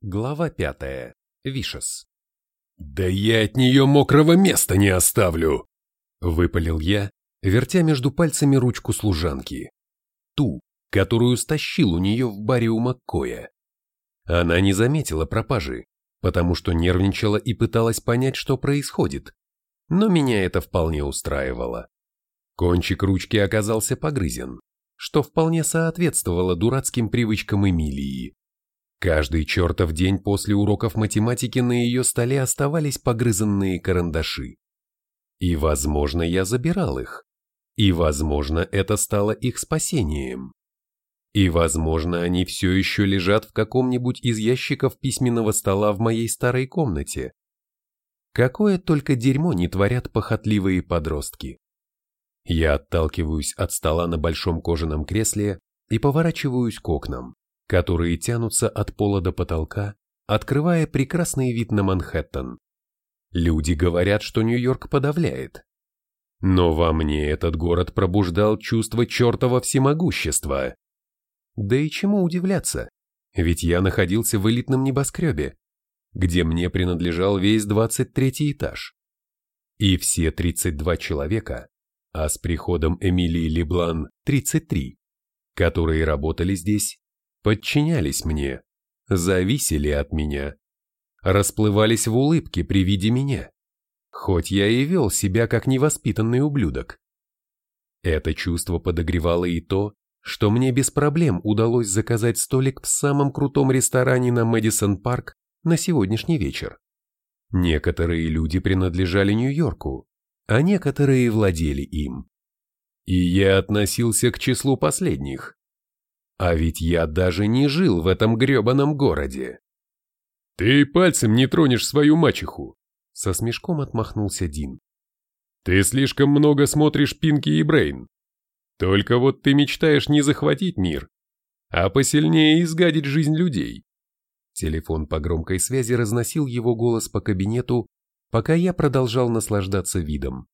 Глава пятая. Вишес. «Да я от нее мокрого места не оставлю!» Выпалил я, вертя между пальцами ручку служанки. Ту, которую стащил у нее в баре у Маккоя. Она не заметила пропажи, потому что нервничала и пыталась понять, что происходит. Но меня это вполне устраивало. Кончик ручки оказался погрызен, что вполне соответствовало дурацким привычкам Эмилии. Каждый чертов день после уроков математики на ее столе оставались погрызанные карандаши. И, возможно, я забирал их. И, возможно, это стало их спасением. И, возможно, они все еще лежат в каком-нибудь из ящиков письменного стола в моей старой комнате. Какое только дерьмо не творят похотливые подростки. Я отталкиваюсь от стола на большом кожаном кресле и поворачиваюсь к окнам которые тянутся от пола до потолка, открывая прекрасный вид на Манхэттен. Люди говорят, что Нью-Йорк подавляет. Но во мне этот город пробуждал чувство чертова всемогущества. Да и чему удивляться, ведь я находился в элитном небоскребе, где мне принадлежал весь 23 этаж. И все 32 человека, а с приходом Эмилии Леблан 33, которые работали здесь, подчинялись мне, зависели от меня, расплывались в улыбке при виде меня, хоть я и вел себя как невоспитанный ублюдок. Это чувство подогревало и то, что мне без проблем удалось заказать столик в самом крутом ресторане на Мэдисон Парк на сегодняшний вечер. Некоторые люди принадлежали Нью-Йорку, а некоторые владели им. И я относился к числу последних. А ведь я даже не жил в этом гребаном городе. Ты пальцем не тронешь свою мачеху, со смешком отмахнулся Дин. Ты слишком много смотришь Пинки и Брейн. Только вот ты мечтаешь не захватить мир, а посильнее изгадить жизнь людей. Телефон по громкой связи разносил его голос по кабинету, пока я продолжал наслаждаться видом.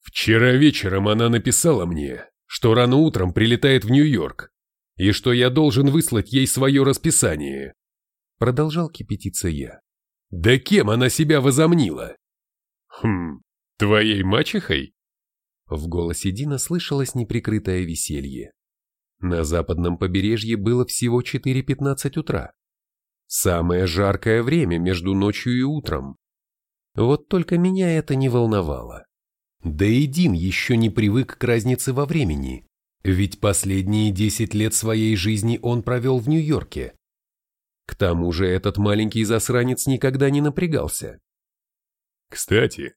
Вчера вечером она написала мне, что рано утром прилетает в Нью-Йорк и что я должен выслать ей свое расписание. Продолжал кипятиться я. Да кем она себя возомнила? Хм, твоей мачехой? В голосе Дина слышалось неприкрытое веселье. На западном побережье было всего 4.15 утра. Самое жаркое время между ночью и утром. Вот только меня это не волновало. Да и Дин еще не привык к разнице во времени. Ведь последние 10 лет своей жизни он провел в Нью-Йорке. К тому же этот маленький засранец никогда не напрягался. «Кстати,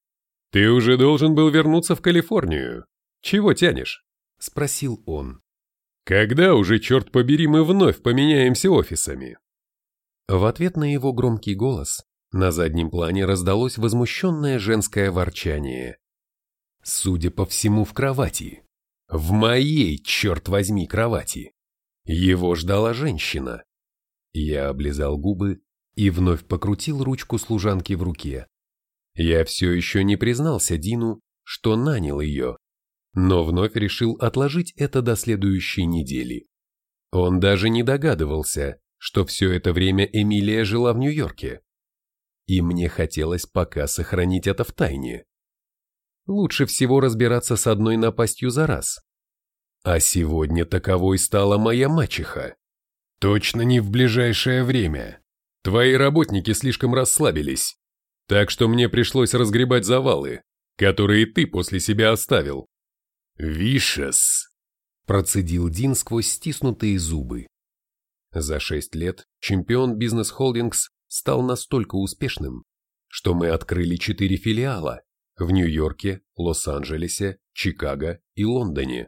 ты уже должен был вернуться в Калифорнию. Чего тянешь?» – спросил он. «Когда уже, черт побери, мы вновь поменяемся офисами?» В ответ на его громкий голос на заднем плане раздалось возмущенное женское ворчание. Судя по всему, в кровати. В моей, черт возьми, кровати. Его ждала женщина. Я облизал губы и вновь покрутил ручку служанки в руке. Я все еще не признался Дину, что нанял ее, но вновь решил отложить это до следующей недели. Он даже не догадывался, что все это время Эмилия жила в Нью-Йорке. И мне хотелось пока сохранить это в тайне. Лучше всего разбираться с одной напастью за раз. А сегодня таковой стала моя мачеха. Точно не в ближайшее время. Твои работники слишком расслабились. Так что мне пришлось разгребать завалы, которые ты после себя оставил. Вишес, процедил Дин сквозь стиснутые зубы. За шесть лет чемпион Бизнес Холдингс стал настолько успешным, что мы открыли четыре филиала, в Нью-Йорке, Лос-Анджелесе, Чикаго и Лондоне.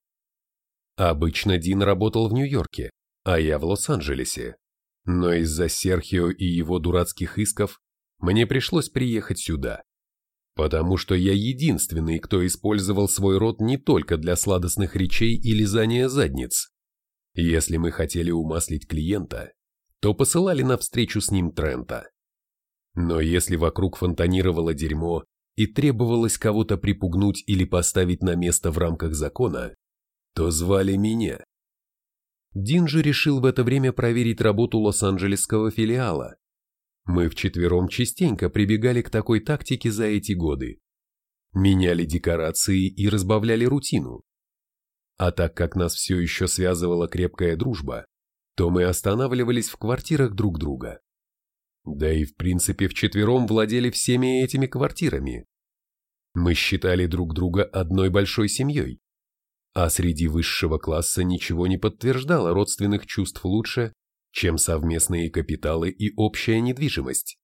Обычно Дин работал в Нью-Йорке, а я в Лос-Анджелесе. Но из-за Серхио и его дурацких исков мне пришлось приехать сюда. Потому что я единственный, кто использовал свой род не только для сладостных речей и лизания задниц. Если мы хотели умаслить клиента, то посылали на встречу с ним Трента. Но если вокруг фонтанировало дерьмо, и требовалось кого-то припугнуть или поставить на место в рамках закона, то звали меня. Дин же решил в это время проверить работу Лос-Анджелесского филиала, Мы вчетвером частенько прибегали к такой тактике за эти годы. Меняли декорации и разбавляли рутину. А так как нас все еще связывала крепкая дружба, то мы останавливались в квартирах друг друга. Да и в принципе вчетвером владели всеми этими квартирами. Мы считали друг друга одной большой семьей. А среди высшего класса ничего не подтверждало родственных чувств лучше, чем совместные капиталы и общая недвижимость.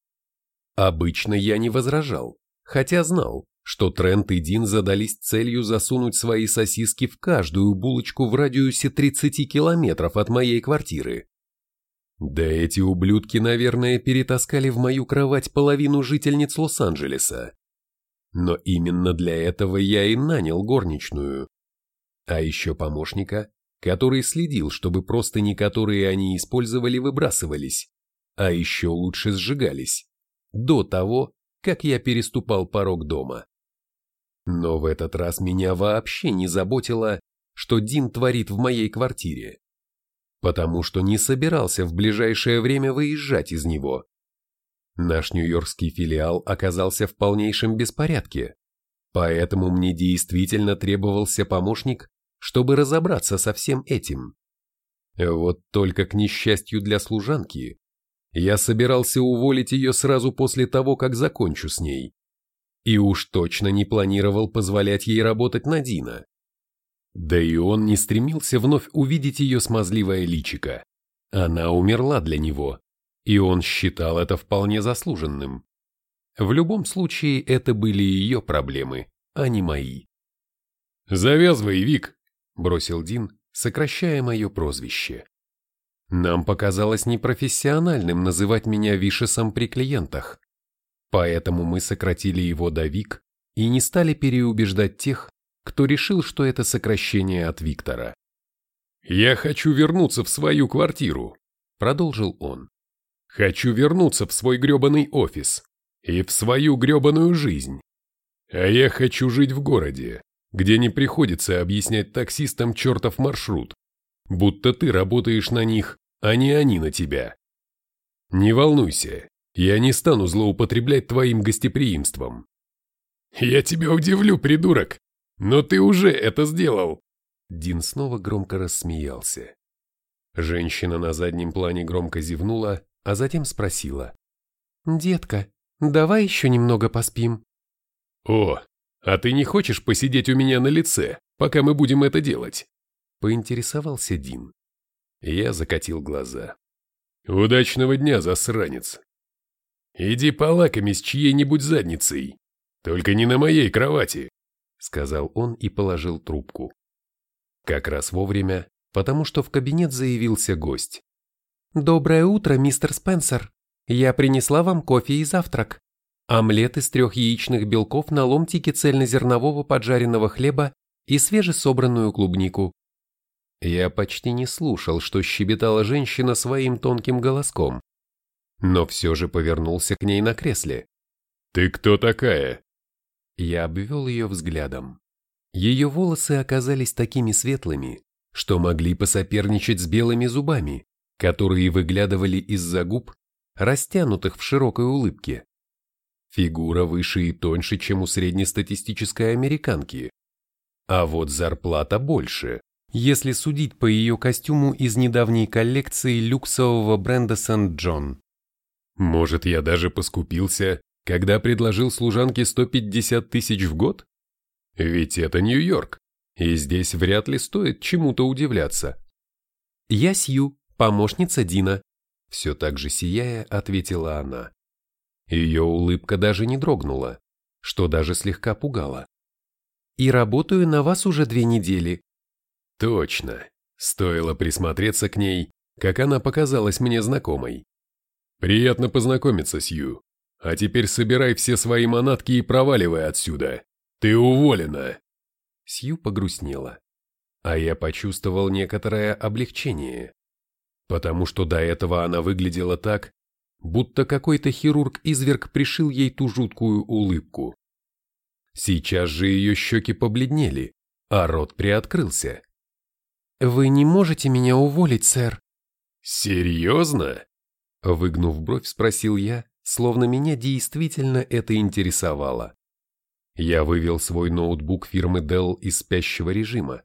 Обычно я не возражал, хотя знал, что Трент и Дин задались целью засунуть свои сосиски в каждую булочку в радиусе 30 километров от моей квартиры. Да эти ублюдки, наверное, перетаскали в мою кровать половину жительниц Лос-Анджелеса. Но именно для этого я и нанял горничную. А еще помощника, который следил, чтобы простыни, которые они использовали, выбрасывались, а еще лучше сжигались, до того, как я переступал порог дома. Но в этот раз меня вообще не заботило, что Дин творит в моей квартире, потому что не собирался в ближайшее время выезжать из него. Наш нью-йоркский филиал оказался в полнейшем беспорядке, поэтому мне действительно требовался помощник, чтобы разобраться со всем этим. Вот только к несчастью для служанки, я собирался уволить ее сразу после того, как закончу с ней. И уж точно не планировал позволять ей работать на Дина. Да и он не стремился вновь увидеть ее смазливое личико. Она умерла для него, и он считал это вполне заслуженным. В любом случае, это были ее проблемы, а не мои. «Завязывай, Вик!» – бросил Дин, сокращая мое прозвище. Нам показалось непрофессиональным называть меня Вишесом при клиентах, поэтому мы сократили его до Вик и не стали переубеждать тех, кто решил, что это сокращение от Виктора. «Я хочу вернуться в свою квартиру», – продолжил он. «Хочу вернуться в свой грёбаный офис и в свою грёбаную жизнь. А я хочу жить в городе, где не приходится объяснять таксистам чертов маршрут, будто ты работаешь на них, а не они на тебя. Не волнуйся, я не стану злоупотреблять твоим гостеприимством. Я тебя удивлю, придурок, но ты уже это сделал. Дин снова громко рассмеялся. Женщина на заднем плане громко зевнула, а затем спросила. «Детка, давай еще немного поспим». «О, а ты не хочешь посидеть у меня на лице, пока мы будем это делать?» Поинтересовался Дин. Я закатил глаза. «Удачного дня, засранец!» «Иди полакомись чьей-нибудь задницей, только не на моей кровати», сказал он и положил трубку. Как раз вовремя, потому что в кабинет заявился гость. «Доброе утро, мистер Спенсер. Я принесла вам кофе и завтрак. Омлет из трех яичных белков на ломтике цельнозернового поджаренного хлеба и свежесобранную клубнику. Я почти не слушал, что щебетала женщина своим тонким голоском, но все же повернулся к ней на кресле. «Ты кто такая?» Я обвел ее взглядом. Ее волосы оказались такими светлыми, что могли посоперничать с белыми зубами, которые выглядывали из-за губ, растянутых в широкой улыбке. Фигура выше и тоньше, чем у среднестатистической американки. А вот зарплата больше, если судить по ее костюму из недавней коллекции люксового бренда Сент-Джон. Может, я даже поскупился, когда предложил служанке 150 тысяч в год? Ведь это Нью-Йорк, и здесь вряд ли стоит чему-то удивляться. «Я Сью, помощница Дина», — все так же сияя ответила она. Ее улыбка даже не дрогнула, что даже слегка пугало. «И работаю на вас уже две недели». Точно. Стоило присмотреться к ней, как она показалась мне знакомой. Приятно познакомиться, Сью. А теперь собирай все свои манатки и проваливай отсюда. Ты уволена. Сью погрустнела. А я почувствовал некоторое облегчение. Потому что до этого она выглядела так, будто какой-то хирург-изверг пришил ей ту жуткую улыбку. Сейчас же ее щеки побледнели, а рот приоткрылся. «Вы не можете меня уволить, сэр?» «Серьезно?» Выгнув бровь, спросил я, словно меня действительно это интересовало. Я вывел свой ноутбук фирмы Dell из спящего режима.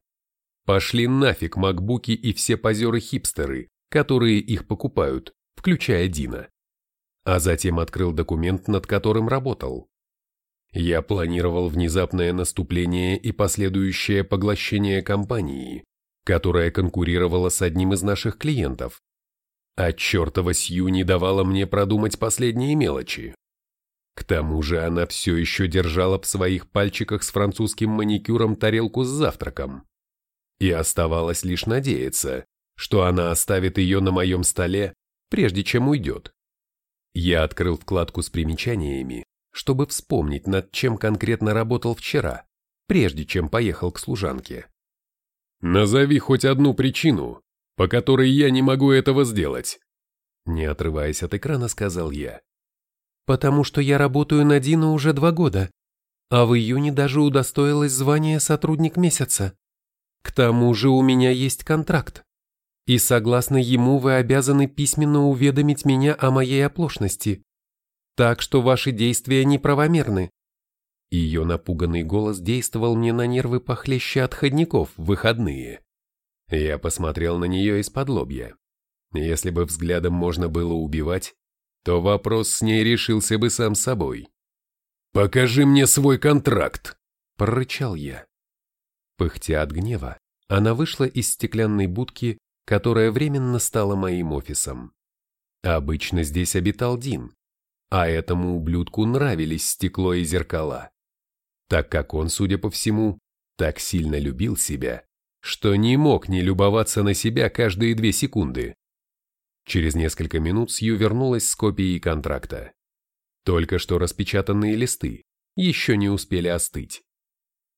Пошли нафиг макбуки и все позеры-хипстеры, которые их покупают, включая Дина. А затем открыл документ, над которым работал. Я планировал внезапное наступление и последующее поглощение компании, которая конкурировала с одним из наших клиентов. А чертова Сью не давала мне продумать последние мелочи. К тому же она все еще держала в своих пальчиках с французским маникюром тарелку с завтраком. И оставалось лишь надеяться, что она оставит ее на моем столе, прежде чем уйдет. Я открыл вкладку с примечаниями, чтобы вспомнить, над чем конкретно работал вчера, прежде чем поехал к служанке. «Назови хоть одну причину, по которой я не могу этого сделать», не отрываясь от экрана, сказал я. «Потому что я работаю на Дина уже два года, а в июне даже удостоилась звания сотрудник месяца. К тому же у меня есть контракт, и согласно ему вы обязаны письменно уведомить меня о моей оплошности, так что ваши действия неправомерны». Ее напуганный голос действовал мне на нервы похлеще отходников в выходные. Я посмотрел на нее из-под лобья. Если бы взглядом можно было убивать, то вопрос с ней решился бы сам собой. «Покажи мне свой контракт!» – прорычал я. Пыхтя от гнева, она вышла из стеклянной будки, которая временно стала моим офисом. Обычно здесь обитал Дин, а этому ублюдку нравились стекло и зеркала, так как он, судя по всему, так сильно любил себя, что не мог не любоваться на себя каждые две секунды. Через несколько минут Сью вернулась с копией контракта. Только что распечатанные листы еще не успели остыть.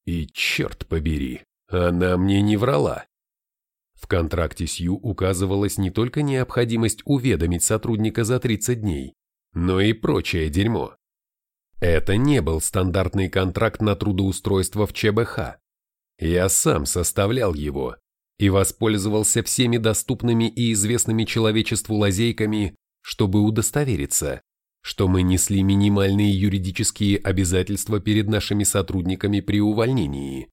И черт побери, она мне не врала. В контракте Сью указывалась не только необходимость уведомить сотрудника за 30 дней, но и прочее дерьмо. Это не был стандартный контракт на трудоустройство в ЧБХ. Я сам составлял его и воспользовался всеми доступными и известными человечеству лазейками, чтобы удостовериться, что мы несли минимальные юридические обязательства перед нашими сотрудниками при увольнении.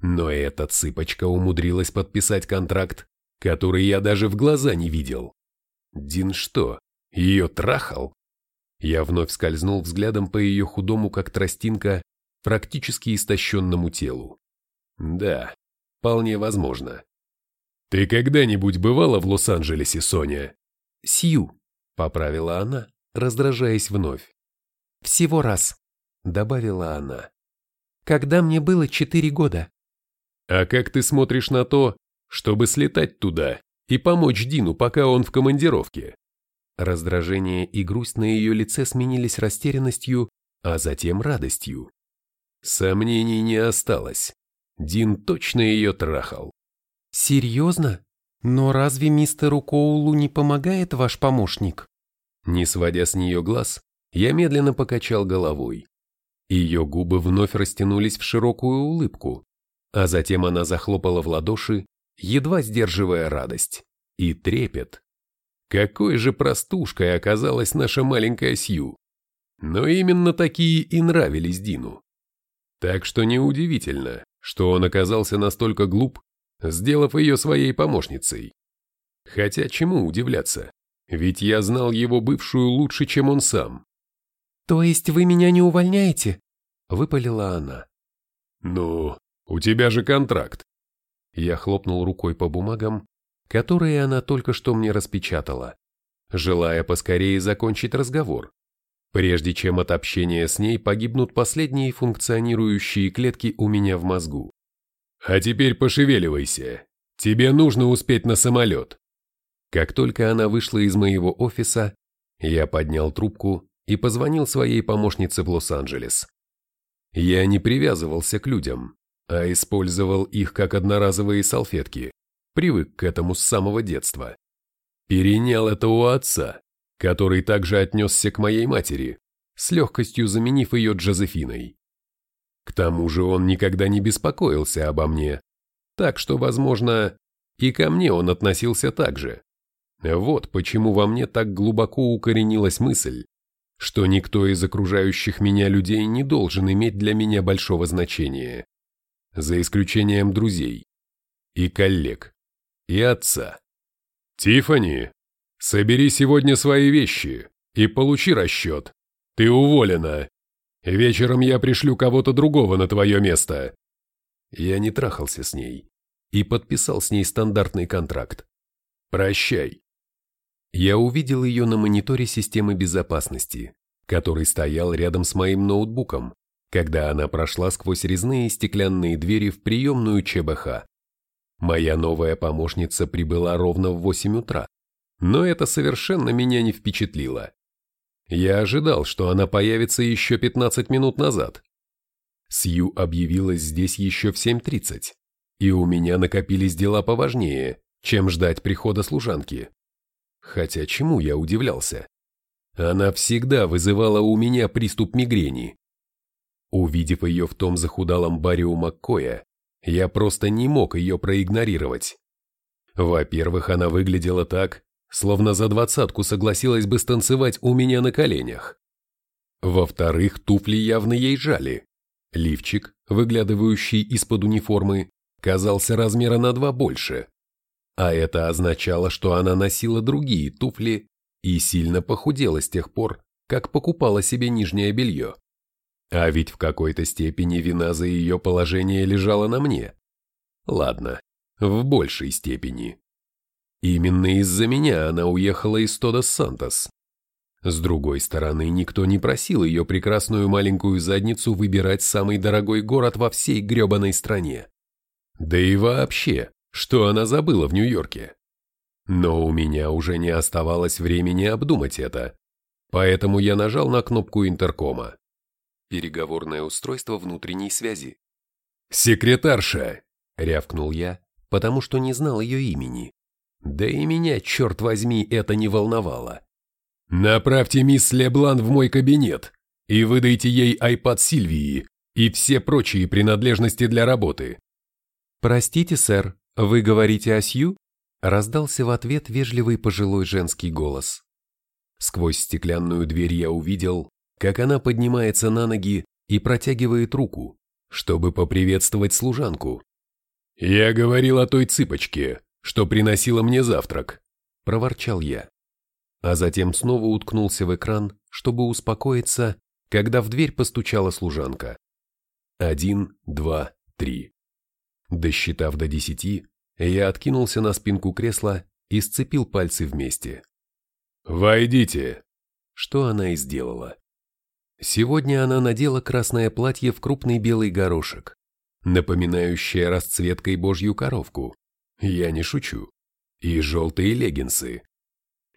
Но эта цыпочка умудрилась подписать контракт, который я даже в глаза не видел. Дин что, ее трахал? Я вновь скользнул взглядом по ее худому, как тростинка, практически истощенному телу. Да, вполне возможно. «Ты когда-нибудь бывала в Лос-Анджелесе, Соня?» «Сью», — поправила она, раздражаясь вновь. «Всего раз», — добавила она. «Когда мне было четыре года». «А как ты смотришь на то, чтобы слетать туда и помочь Дину, пока он в командировке?» Раздражение и грусть на ее лице сменились растерянностью, а затем радостью. Сомнений не осталось. Дин точно ее трахал. «Серьезно? Но разве мистеру Коулу не помогает ваш помощник?» Не сводя с нее глаз, я медленно покачал головой. Ее губы вновь растянулись в широкую улыбку, а затем она захлопала в ладоши, едва сдерживая радость и трепет. Какой же простушкой оказалась наша маленькая Сью. Но именно такие и нравились Дину. Так что неудивительно, что он оказался настолько глуп, сделав ее своей помощницей. Хотя чему удивляться, ведь я знал его бывшую лучше, чем он сам. «То есть вы меня не увольняете?» – выпалила она. «Ну, у тебя же контракт». Я хлопнул рукой по бумагам, которые она только что мне распечатала, желая поскорее закончить разговор, прежде чем от общения с ней погибнут последние функционирующие клетки у меня в мозгу. А теперь пошевеливайся. Тебе нужно успеть на самолет. Как только она вышла из моего офиса, я поднял трубку и позвонил своей помощнице в Лос-Анджелес. Я не привязывался к людям, а использовал их как одноразовые салфетки, привык к этому с самого детства. Перенял это у отца, который также отнесся к моей матери, с легкостью заменив ее Джозефиной. К тому же он никогда не беспокоился обо мне, так что, возможно, и ко мне он относился так же. Вот почему во мне так глубоко укоренилась мысль, что никто из окружающих меня людей не должен иметь для меня большого значения, за исключением друзей и коллег, и отца. «Тиффани, собери сегодня свои вещи и получи расчет. Ты уволена. Вечером я пришлю кого-то другого на твое место». Я не трахался с ней и подписал с ней стандартный контракт. «Прощай». Я увидел ее на мониторе системы безопасности, который стоял рядом с моим ноутбуком, когда она прошла сквозь резные стеклянные двери в приемную ЧБХ. Моя новая помощница прибыла ровно в 8 утра, но это совершенно меня не впечатлило. Я ожидал, что она появится еще 15 минут назад. Сью объявилась здесь еще в 7.30, и у меня накопились дела поважнее, чем ждать прихода служанки. Хотя чему я удивлялся? Она всегда вызывала у меня приступ мигрени. Увидев ее в том захудалом баре у Маккоя, я просто не мог ее проигнорировать. Во-первых, она выглядела так, словно за двадцатку согласилась бы станцевать у меня на коленях. Во-вторых, туфли явно ей жали. Лифчик, выглядывающий из-под униформы, казался размера на два больше. А это означало, что она носила другие туфли и сильно похудела с тех пор, как покупала себе нижнее белье. А ведь в какой-то степени вина за ее положение лежала на мне. Ладно, в большей степени. Именно из-за меня она уехала из Тодос Сантос. С другой стороны, никто не просил ее прекрасную маленькую задницу выбирать самый дорогой город во всей гребаной стране. Да и вообще, что она забыла в Нью-Йорке? Но у меня уже не оставалось времени обдумать это, поэтому я нажал на кнопку интеркома. Переговорное устройство внутренней связи. «Секретарша!» — рявкнул я, потому что не знал ее имени. Да и меня, черт возьми, это не волновало. «Направьте мисс Леблан в мой кабинет и выдайте ей айпад Сильвии и все прочие принадлежности для работы». «Простите, сэр, вы говорите о Сью?» Раздался в ответ вежливый пожилой женский голос. Сквозь стеклянную дверь я увидел, как она поднимается на ноги и протягивает руку, чтобы поприветствовать служанку. «Я говорил о той цыпочке, что приносила мне завтрак», – проворчал я. А затем снова уткнулся в экран, чтобы успокоиться, когда в дверь постучала служанка. Один, два, три. Досчитав до десяти, я откинулся на спинку кресла и сцепил пальцы вместе. «Войдите!» Что она и сделала. Сегодня она надела красное платье в крупный белый горошек, напоминающее расцветкой божью коровку. Я не шучу. И желтые леггинсы.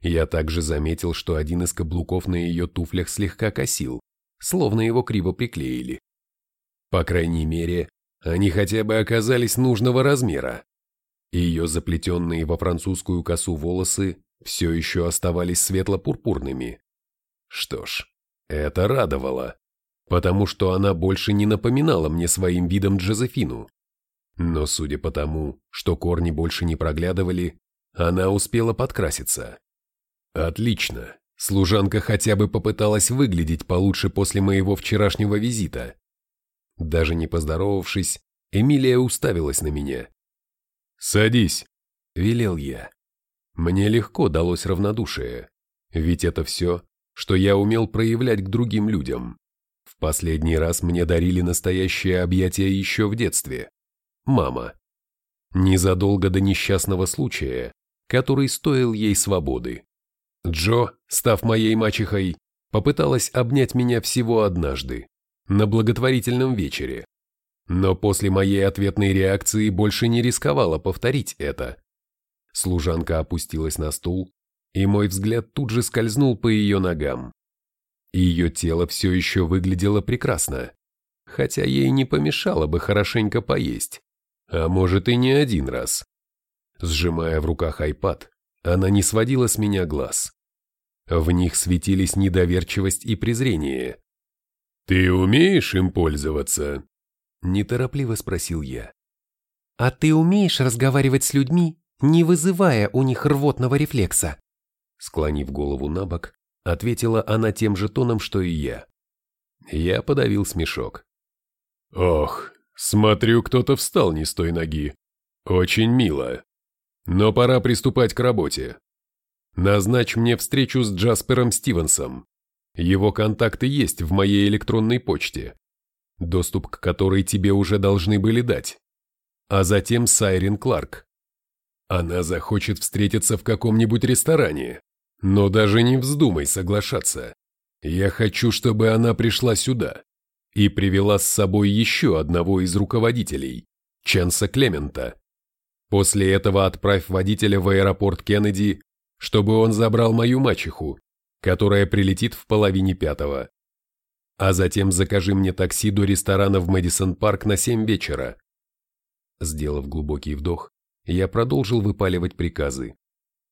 Я также заметил, что один из каблуков на ее туфлях слегка косил, словно его криво приклеили. По крайней мере, они хотя бы оказались нужного размера. Ее заплетенные во французскую косу волосы все еще оставались светло-пурпурными. Что ж, это радовало, потому что она больше не напоминала мне своим видом Джозефину. Но судя по тому, что корни больше не проглядывали, она успела подкраситься. Отлично, служанка хотя бы попыталась выглядеть получше после моего вчерашнего визита. Даже не поздоровавшись, Эмилия уставилась на меня. «Садись», — велел я. Мне легко далось равнодушие, ведь это все, что я умел проявлять к другим людям. В последний раз мне дарили настоящее объятие еще в детстве. Мама. Незадолго до несчастного случая, который стоил ей свободы. Джо, став моей мачехой, попыталась обнять меня всего однажды, на благотворительном вечере. Но после моей ответной реакции больше не рисковала повторить это. Служанка опустилась на стул и мой взгляд тут же скользнул по ее ногам. Ее тело все еще выглядело прекрасно, хотя ей не помешало бы хорошенько поесть, а может и не один раз. Сжимая в руках айпад, она не сводила с меня глаз. В них светились недоверчивость и презрение. «Ты умеешь им пользоваться?» – неторопливо спросил я. «А ты умеешь разговаривать с людьми, не вызывая у них рвотного рефлекса?» Склонив голову на бок, ответила она тем же тоном, что и я. Я подавил смешок. Ох, смотрю, кто-то встал не с той ноги. Очень мило. Но пора приступать к работе. Назначь мне встречу с Джаспером Стивенсом. Его контакты есть в моей электронной почте, доступ к которой тебе уже должны были дать. А затем Сайрин Кларк. Она захочет встретиться в каком-нибудь ресторане, но даже не вздумай соглашаться. Я хочу, чтобы она пришла сюда и привела с собой еще одного из руководителей, Ченса Клемента. После этого отправь водителя в аэропорт Кеннеди, чтобы он забрал мою мачеху, которая прилетит в половине пятого. А затем закажи мне такси до ресторана в Мэдисон Парк на семь вечера. Сделав глубокий вдох, я продолжил выпаливать приказы.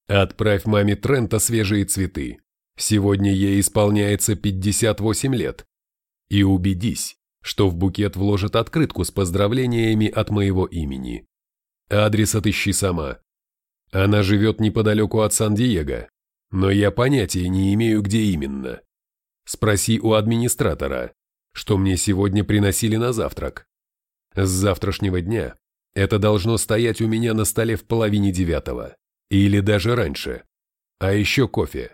Отправь маме Трента свежие цветы. Сегодня ей исполняется 58 лет. И убедись, что в букет вложат открытку с поздравлениями от моего имени. Адрес отыщи сама. Она живет неподалеку от Сан-Диего, но я понятия не имею, где именно. Спроси у администратора, что мне сегодня приносили на завтрак. С завтрашнего дня это должно стоять у меня на столе в половине девятого, или даже раньше. А еще кофе.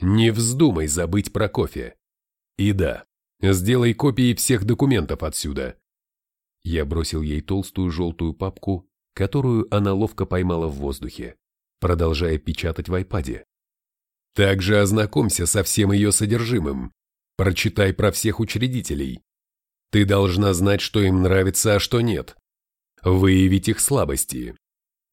Не вздумай забыть про кофе. И да, сделай копии всех документов отсюда. Я бросил ей толстую желтую папку, которую она ловко поймала в воздухе, продолжая печатать в айпаде. Также ознакомься со всем ее содержимым. Прочитай про всех учредителей. Ты должна знать, что им нравится, а что нет. Выявить их слабости.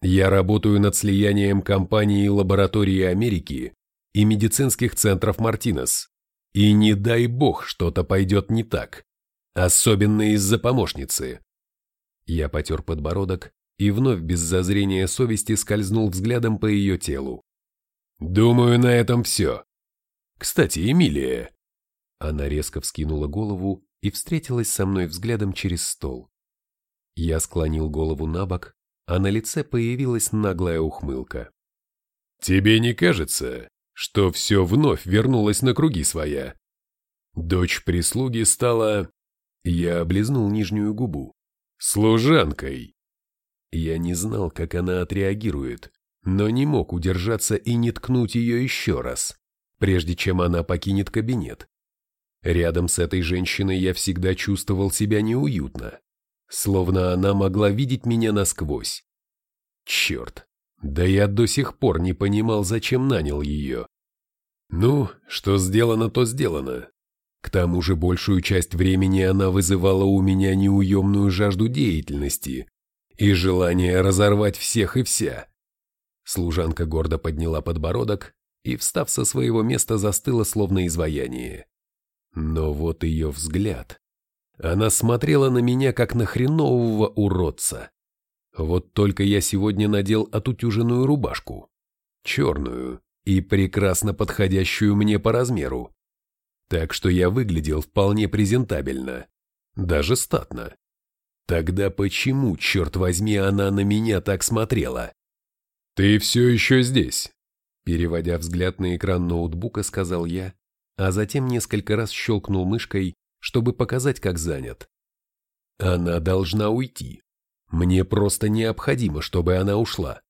Я работаю над слиянием компании Лаборатории Америки и медицинских центров Мартинес. И не дай бог что-то пойдет не так. Особенно из-за помощницы. Я потер подбородок и вновь без зазрения совести скользнул взглядом по ее телу. Думаю, на этом все. Кстати, Эмилия. Она резко вскинула голову и встретилась со мной взглядом через стол. Я склонил голову на бок, а на лице появилась наглая ухмылка. «Тебе не кажется, что все вновь вернулось на круги своя? Дочь прислуги стала...» Я облизнул нижнюю губу. «Служанкой!» Я не знал, как она отреагирует, но не мог удержаться и не ткнуть ее еще раз, прежде чем она покинет кабинет. Рядом с этой женщиной я всегда чувствовал себя неуютно, словно она могла видеть меня насквозь. Черт, да я до сих пор не понимал, зачем нанял ее. Ну, что сделано, то сделано. К тому же большую часть времени она вызывала у меня неуемную жажду деятельности и желание разорвать всех и вся. Служанка гордо подняла подбородок и, встав со своего места, застыла словно изваяние. Но вот ее взгляд. Она смотрела на меня, как на хренового уродца. Вот только я сегодня надел отутюженную рубашку. Черную и прекрасно подходящую мне по размеру. Так что я выглядел вполне презентабельно. Даже статно. Тогда почему, черт возьми, она на меня так смотрела? «Ты все еще здесь», – переводя взгляд на экран ноутбука, сказал я, а затем несколько раз щелкнул мышкой, чтобы показать, как занят. «Она должна уйти. Мне просто необходимо, чтобы она ушла».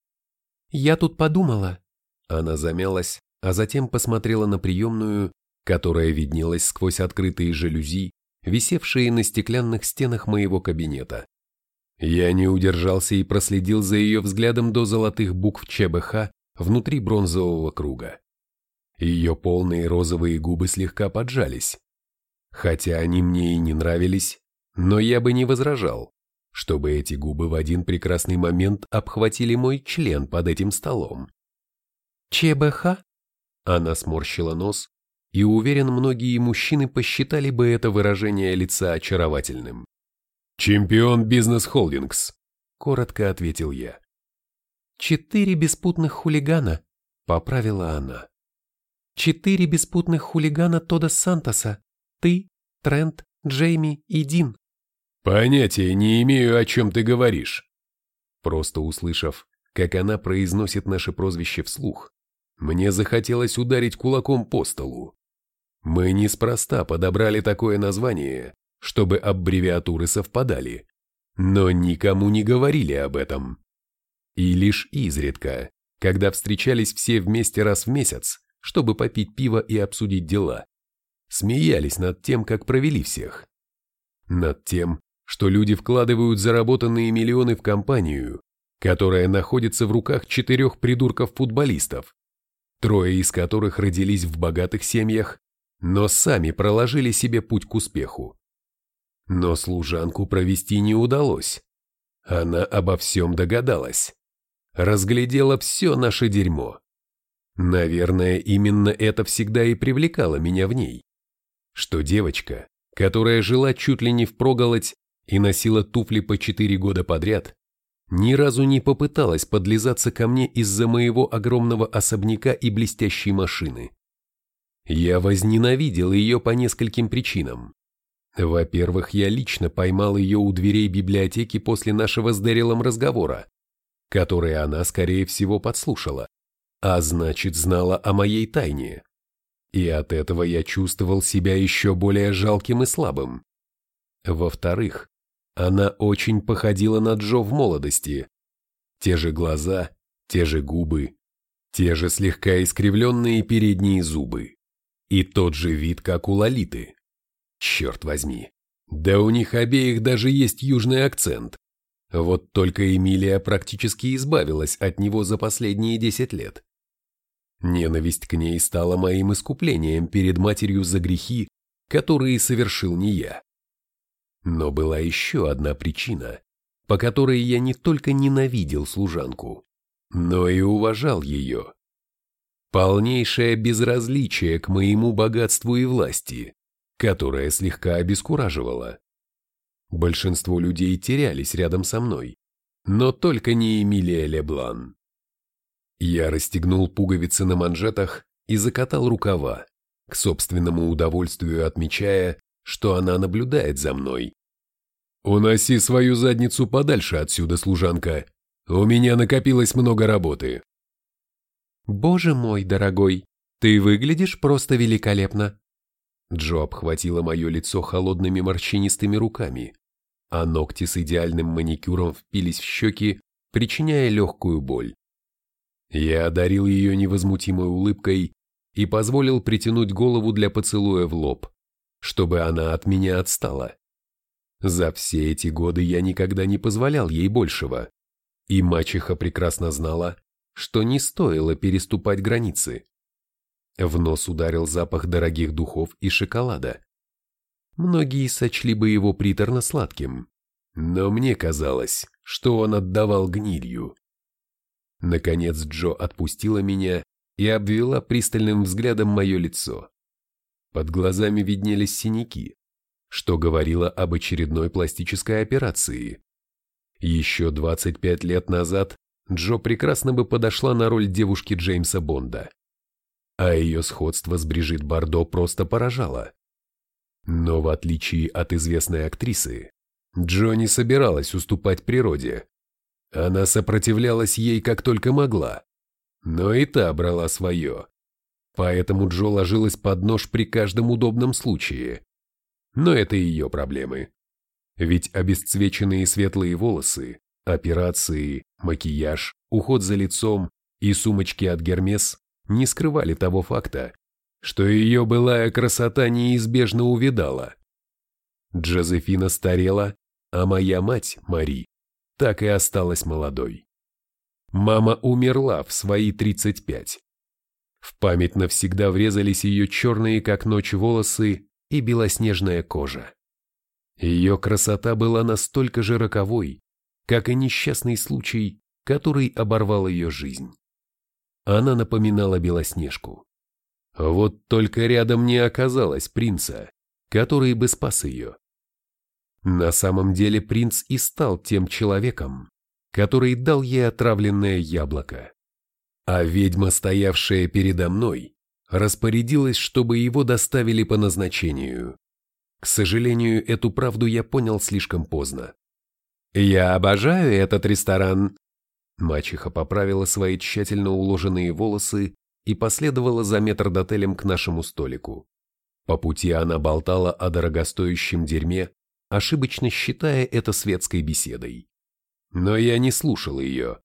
«Я тут подумала». Она замялась, а затем посмотрела на приемную, которая виднелась сквозь открытые жалюзи, висевшие на стеклянных стенах моего кабинета. Я не удержался и проследил за ее взглядом до золотых букв ЧБХ внутри бронзового круга. Ее полные розовые губы слегка поджались. Хотя они мне и не нравились, но я бы не возражал, чтобы эти губы в один прекрасный момент обхватили мой член под этим столом. ЧБХ? Она сморщила нос, и уверен, многие мужчины посчитали бы это выражение лица очаровательным. «Чемпион Бизнес Холдингс», — коротко ответил я. «Четыре беспутных хулигана», — поправила она. «Четыре беспутных хулигана Тода Сантоса. Ты, Трент, Джейми и Дин». «Понятия не имею, о чем ты говоришь». Просто услышав, как она произносит наше прозвище вслух, мне захотелось ударить кулаком по столу. Мы неспроста подобрали такое название, чтобы аббревиатуры совпадали, но никому не говорили об этом. И лишь изредка, когда встречались все вместе раз в месяц, чтобы попить пиво и обсудить дела, смеялись над тем, как провели всех. Над тем, что люди вкладывают заработанные миллионы в компанию, которая находится в руках четырех придурков-футболистов, трое из которых родились в богатых семьях, но сами проложили себе путь к успеху. Но служанку провести не удалось. Она обо всем догадалась. Разглядела все наше дерьмо. Наверное, именно это всегда и привлекало меня в ней. Что девочка, которая жила чуть ли не впроголодь и носила туфли по четыре года подряд, ни разу не попыталась подлизаться ко мне из-за моего огромного особняка и блестящей машины. Я возненавидел ее по нескольким причинам. Во-первых, я лично поймал ее у дверей библиотеки после нашего с Дэрилом разговора, который она, скорее всего, подслушала, а значит, знала о моей тайне. И от этого я чувствовал себя еще более жалким и слабым. Во-вторых, она очень походила на Джо в молодости. Те же глаза, те же губы, те же слегка искривленные передние зубы. И тот же вид, как у Лолиты. Черт возьми, да у них обеих даже есть южный акцент. Вот только Эмилия практически избавилась от него за последние десять лет. Ненависть к ней стала моим искуплением перед матерью за грехи, которые совершил не я. Но была еще одна причина, по которой я не только ненавидел служанку, но и уважал ее. Полнейшее безразличие к моему богатству и власти, которое слегка обескураживало. Большинство людей терялись рядом со мной, но только не Эмилия Леблан. Я расстегнул пуговицы на манжетах и закатал рукава, к собственному удовольствию отмечая, что она наблюдает за мной. «Уноси свою задницу подальше отсюда, служанка. У меня накопилось много работы». «Боже мой, дорогой, ты выглядишь просто великолепно!» Джо обхватила мое лицо холодными морщинистыми руками, а ногти с идеальным маникюром впились в щеки, причиняя легкую боль. Я одарил ее невозмутимой улыбкой и позволил притянуть голову для поцелуя в лоб, чтобы она от меня отстала. За все эти годы я никогда не позволял ей большего, и мачеха прекрасно знала, что не стоило переступать границы. В нос ударил запах дорогих духов и шоколада. Многие сочли бы его приторно-сладким, но мне казалось, что он отдавал гнилью. Наконец Джо отпустила меня и обвела пристальным взглядом мое лицо. Под глазами виднелись синяки, что говорило об очередной пластической операции. Еще 25 лет назад Джо прекрасно бы подошла на роль девушки Джеймса Бонда. А ее сходство с Брижит Бардо просто поражало. Но в отличие от известной актрисы, Джо не собиралась уступать природе. Она сопротивлялась ей как только могла, но и та брала свое. Поэтому Джо ложилась под нож при каждом удобном случае. Но это ее проблемы. Ведь обесцвеченные светлые волосы, операции, макияж, уход за лицом и сумочки от Гермес не скрывали того факта, что ее былая красота неизбежно увидала. Джозефина старела, а моя мать, Мари, так и осталась молодой. Мама умерла в свои 35. В память навсегда врезались ее черные как ночь волосы и белоснежная кожа. Ее красота была настолько же роковой, как и несчастный случай, который оборвал ее жизнь. Она напоминала Белоснежку. Вот только рядом не оказалось принца, который бы спас ее. На самом деле принц и стал тем человеком, который дал ей отравленное яблоко. А ведьма, стоявшая передо мной, распорядилась, чтобы его доставили по назначению. К сожалению, эту правду я понял слишком поздно. «Я обожаю этот ресторан!» Мачеха поправила свои тщательно уложенные волосы и последовала за метрдотелем к нашему столику. По пути она болтала о дорогостоящем дерьме, ошибочно считая это светской беседой. Но я не слушал ее.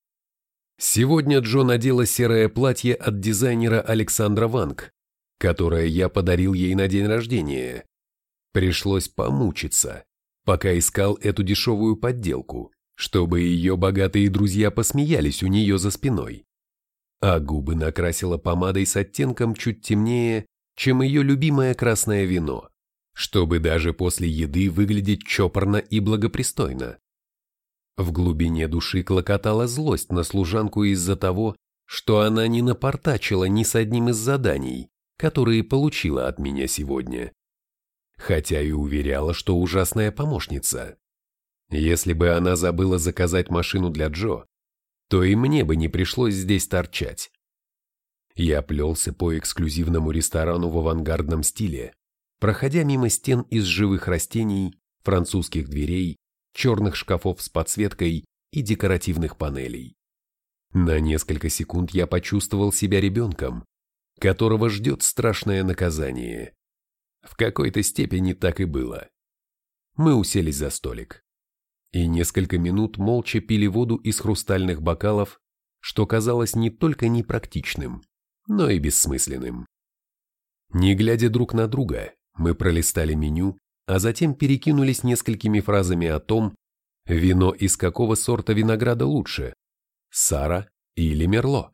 Сегодня Джо надела серое платье от дизайнера Александра Ванг, которое я подарил ей на день рождения. Пришлось помучиться, пока искал эту дешевую подделку, чтобы ее богатые друзья посмеялись у нее за спиной. А губы накрасила помадой с оттенком чуть темнее, чем ее любимое красное вино, чтобы даже после еды выглядеть чопорно и благопристойно. В глубине души клокотала злость на служанку из-за того, что она не напортачила ни с одним из заданий, которые получила от меня сегодня. Хотя и уверяла, что ужасная помощница. Если бы она забыла заказать машину для Джо, то и мне бы не пришлось здесь торчать. Я плелся по эксклюзивному ресторану в авангардном стиле, проходя мимо стен из живых растений, французских дверей, черных шкафов с подсветкой и декоративных панелей. На несколько секунд я почувствовал себя ребенком, которого ждет страшное наказание. В какой-то степени так и было. Мы уселись за столик. И несколько минут молча пили воду из хрустальных бокалов, что казалось не только непрактичным, но и бессмысленным. Не глядя друг на друга, мы пролистали меню, а затем перекинулись несколькими фразами о том, вино из какого сорта винограда лучше, Сара или Мерло.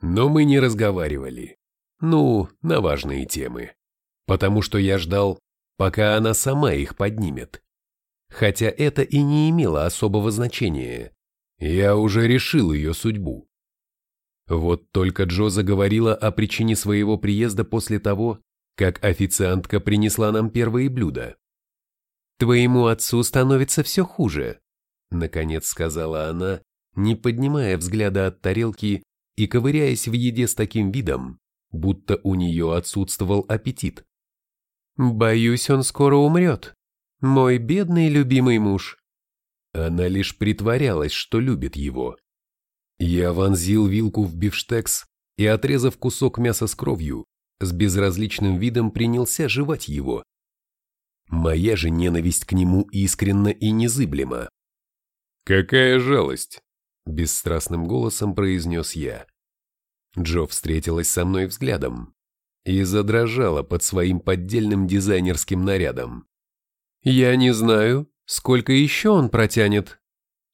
Но мы не разговаривали, ну, на важные темы, потому что я ждал, пока она сама их поднимет. Хотя это и не имело особого значения, я уже решил ее судьбу. Вот только Джо заговорила о причине своего приезда после того, как официантка принесла нам первые блюда. «Твоему отцу становится все хуже», — наконец сказала она, не поднимая взгляда от тарелки и ковыряясь в еде с таким видом, будто у нее отсутствовал аппетит. «Боюсь, он скоро умрет. Мой бедный любимый муж». Она лишь притворялась, что любит его. Я вонзил вилку в бифштекс и, отрезав кусок мяса с кровью, с безразличным видом принялся жевать его. Моя же ненависть к нему искренна и незыблема. «Какая жалость!» – бесстрастным голосом произнес я. Джо встретилась со мной взглядом и задрожала под своим поддельным дизайнерским нарядом. «Я не знаю, сколько еще он протянет».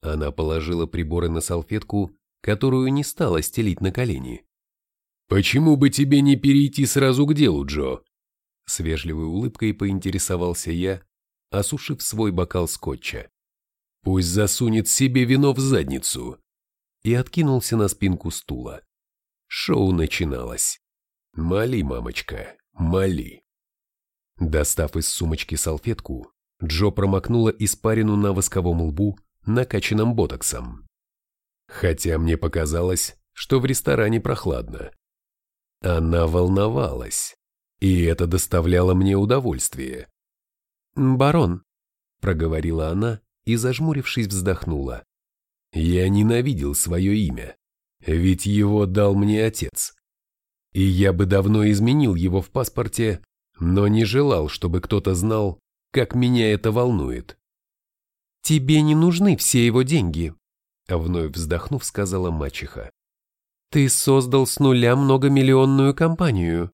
Она положила приборы на салфетку которую не стала стелить на колени. «Почему бы тебе не перейти сразу к делу, Джо?» С вежливой улыбкой поинтересовался я, осушив свой бокал скотча. «Пусть засунет себе вино в задницу!» И откинулся на спинку стула. Шоу начиналось. «Моли, мамочка, моли!» Достав из сумочки салфетку, Джо промокнула испарину на восковом лбу, накачанном ботоксом хотя мне показалось, что в ресторане прохладно. Она волновалась, и это доставляло мне удовольствие. «Барон», — проговорила она и, зажмурившись, вздохнула. «Я ненавидел свое имя, ведь его дал мне отец. И я бы давно изменил его в паспорте, но не желал, чтобы кто-то знал, как меня это волнует». «Тебе не нужны все его деньги», Вновь вздохнув, сказала мачеха. Ты создал с нуля многомиллионную компанию.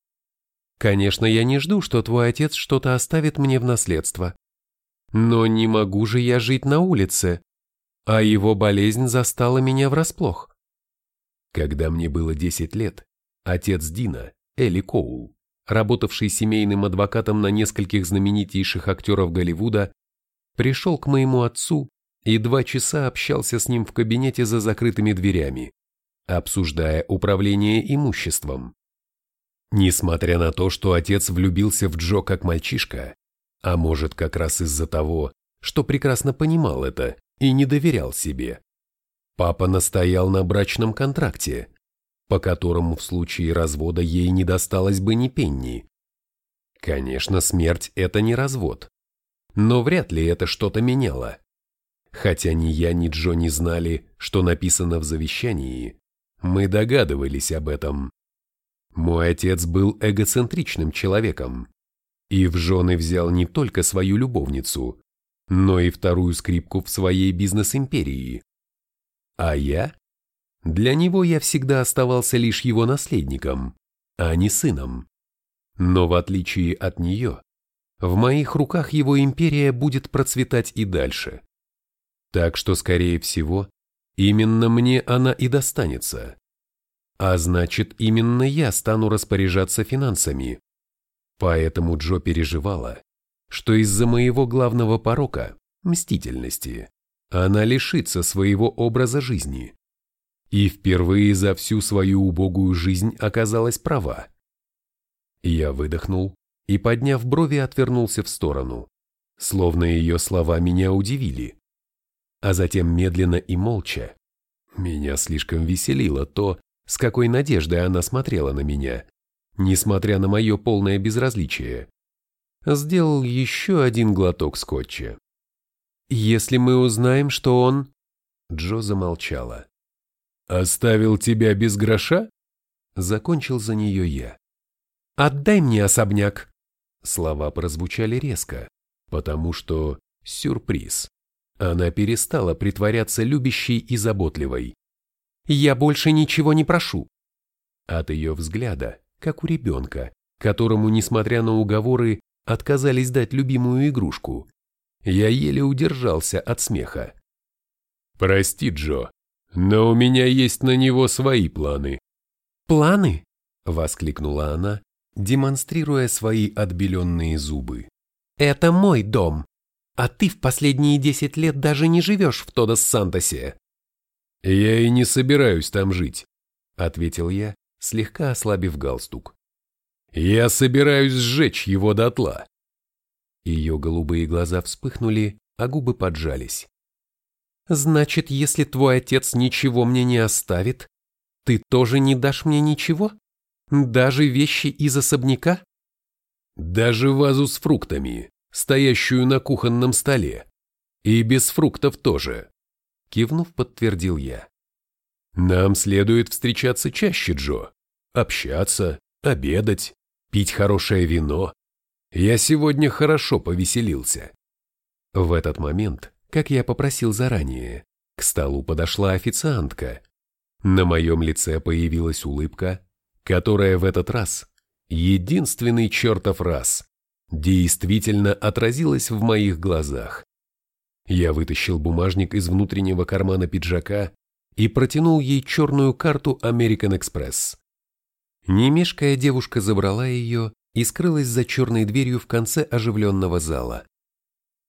Конечно, я не жду, что твой отец что-то оставит мне в наследство. Но не могу же я жить на улице, а его болезнь застала меня врасплох. Когда мне было 10 лет, отец Дина, Элли Коул, работавший семейным адвокатом на нескольких знаменитейших актеров Голливуда, пришел к моему отцу и два часа общался с ним в кабинете за закрытыми дверями, обсуждая управление имуществом. Несмотря на то, что отец влюбился в Джо как мальчишка, а может как раз из-за того, что прекрасно понимал это и не доверял себе, папа настоял на брачном контракте, по которому в случае развода ей не досталось бы ни пенни. Конечно, смерть – это не развод, но вряд ли это что-то меняло. Хотя ни я, ни Джо не знали, что написано в завещании, мы догадывались об этом. Мой отец был эгоцентричным человеком и в жены взял не только свою любовницу, но и вторую скрипку в своей бизнес-империи. А я? Для него я всегда оставался лишь его наследником, а не сыном. Но в отличие от нее, в моих руках его империя будет процветать и дальше. Так что, скорее всего, именно мне она и достанется. А значит, именно я стану распоряжаться финансами. Поэтому Джо переживала, что из-за моего главного порока, мстительности, она лишится своего образа жизни. И впервые за всю свою убогую жизнь оказалась права. Я выдохнул и, подняв брови, отвернулся в сторону, словно ее слова меня удивили. А затем медленно и молча. Меня слишком веселило то, с какой надеждой она смотрела на меня, несмотря на мое полное безразличие. Сделал еще один глоток скотча. «Если мы узнаем, что он...» Джо замолчала. «Оставил тебя без гроша?» Закончил за нее я. «Отдай мне особняк!» Слова прозвучали резко, потому что сюрприз. Она перестала притворяться любящей и заботливой. «Я больше ничего не прошу!» От ее взгляда, как у ребенка, которому, несмотря на уговоры, отказались дать любимую игрушку, я еле удержался от смеха. «Прости, Джо, но у меня есть на него свои планы». «Планы?» — воскликнула она, демонстрируя свои отбеленные зубы. «Это мой дом, а ты в последние десять лет даже не живешь в Тодос-Сантосе». «Я и не собираюсь там жить», — ответил я, слегка ослабив галстук. «Я собираюсь сжечь его дотла». Ее голубые глаза вспыхнули, а губы поджались. «Значит, если твой отец ничего мне не оставит, ты тоже не дашь мне ничего?» Даже вещи из особняка? Даже вазу с фруктами, стоящую на кухонном столе. И без фруктов тоже. Кивнув, подтвердил я. Нам следует встречаться чаще, Джо. Общаться, обедать, пить хорошее вино. Я сегодня хорошо повеселился. В этот момент, как я попросил заранее, к столу подошла официантка. На моем лице появилась улыбка, которая в этот раз, единственный чертов раз, действительно отразилась в моих глазах. Я вытащил бумажник из внутреннего кармана пиджака и протянул ей черную карту American Express. Немешкая девушка забрала ее и скрылась за черной дверью в конце оживленного зала.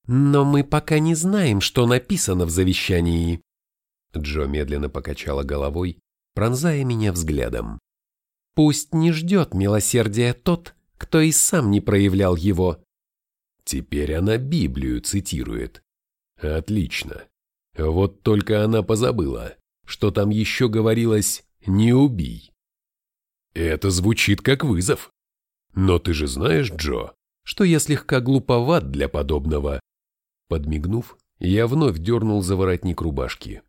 «Но мы пока не знаем, что написано в завещании». Джо медленно покачала головой, пронзая меня взглядом. Пусть не ждет милосердия тот, кто и сам не проявлял его. Теперь она Библию цитирует. Отлично. Вот только она позабыла, что там еще говорилось «не убий». Это звучит как вызов. Но ты же знаешь, Джо, что я слегка глуповат для подобного. Подмигнув, я вновь дернул за воротник рубашки.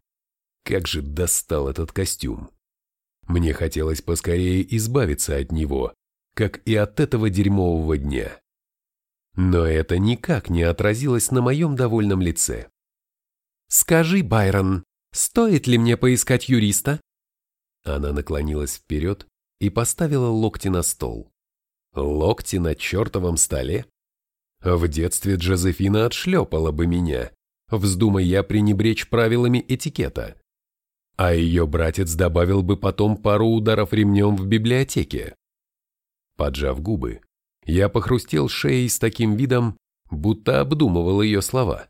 Как же достал этот костюм. Мне хотелось поскорее избавиться от него, как и от этого дерьмового дня. Но это никак не отразилось на моем довольном лице. «Скажи, Байрон, стоит ли мне поискать юриста?» Она наклонилась вперед и поставила локти на стол. Локти на чертовом столе? В детстве Джозефина отшлепала бы меня, вздумая я пренебречь правилами этикета а ее братец добавил бы потом пару ударов ремнем в библиотеке. Поджав губы, я похрустел шеей с таким видом, будто обдумывал ее слова.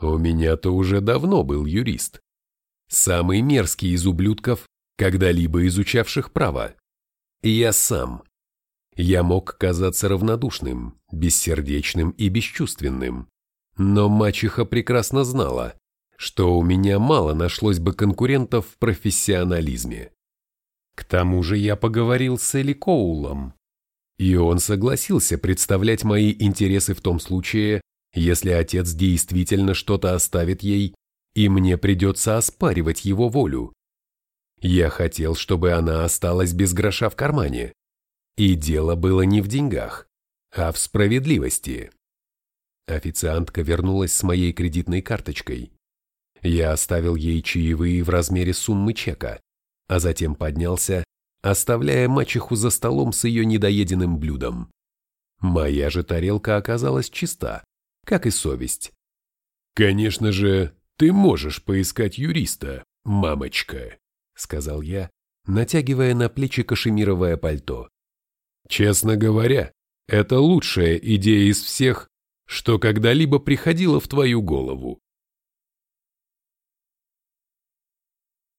У меня-то уже давно был юрист. Самый мерзкий из ублюдков, когда-либо изучавших право. Я сам. Я мог казаться равнодушным, бессердечным и бесчувственным. Но мачеха прекрасно знала, что у меня мало нашлось бы конкурентов в профессионализме. К тому же я поговорил с Элли Коулом, и он согласился представлять мои интересы в том случае, если отец действительно что-то оставит ей, и мне придется оспаривать его волю. Я хотел, чтобы она осталась без гроша в кармане, И дело было не в деньгах, а в справедливости. Официантка вернулась с моей кредитной карточкой. Я оставил ей чаевые в размере суммы чека, а затем поднялся, оставляя мачеху за столом с ее недоеденным блюдом. Моя же тарелка оказалась чиста, как и совесть. «Конечно же, ты можешь поискать юриста, мамочка», — сказал я, натягивая на плечи кашемировое пальто. «Честно говоря, это лучшая идея из всех, что когда-либо приходило в твою голову.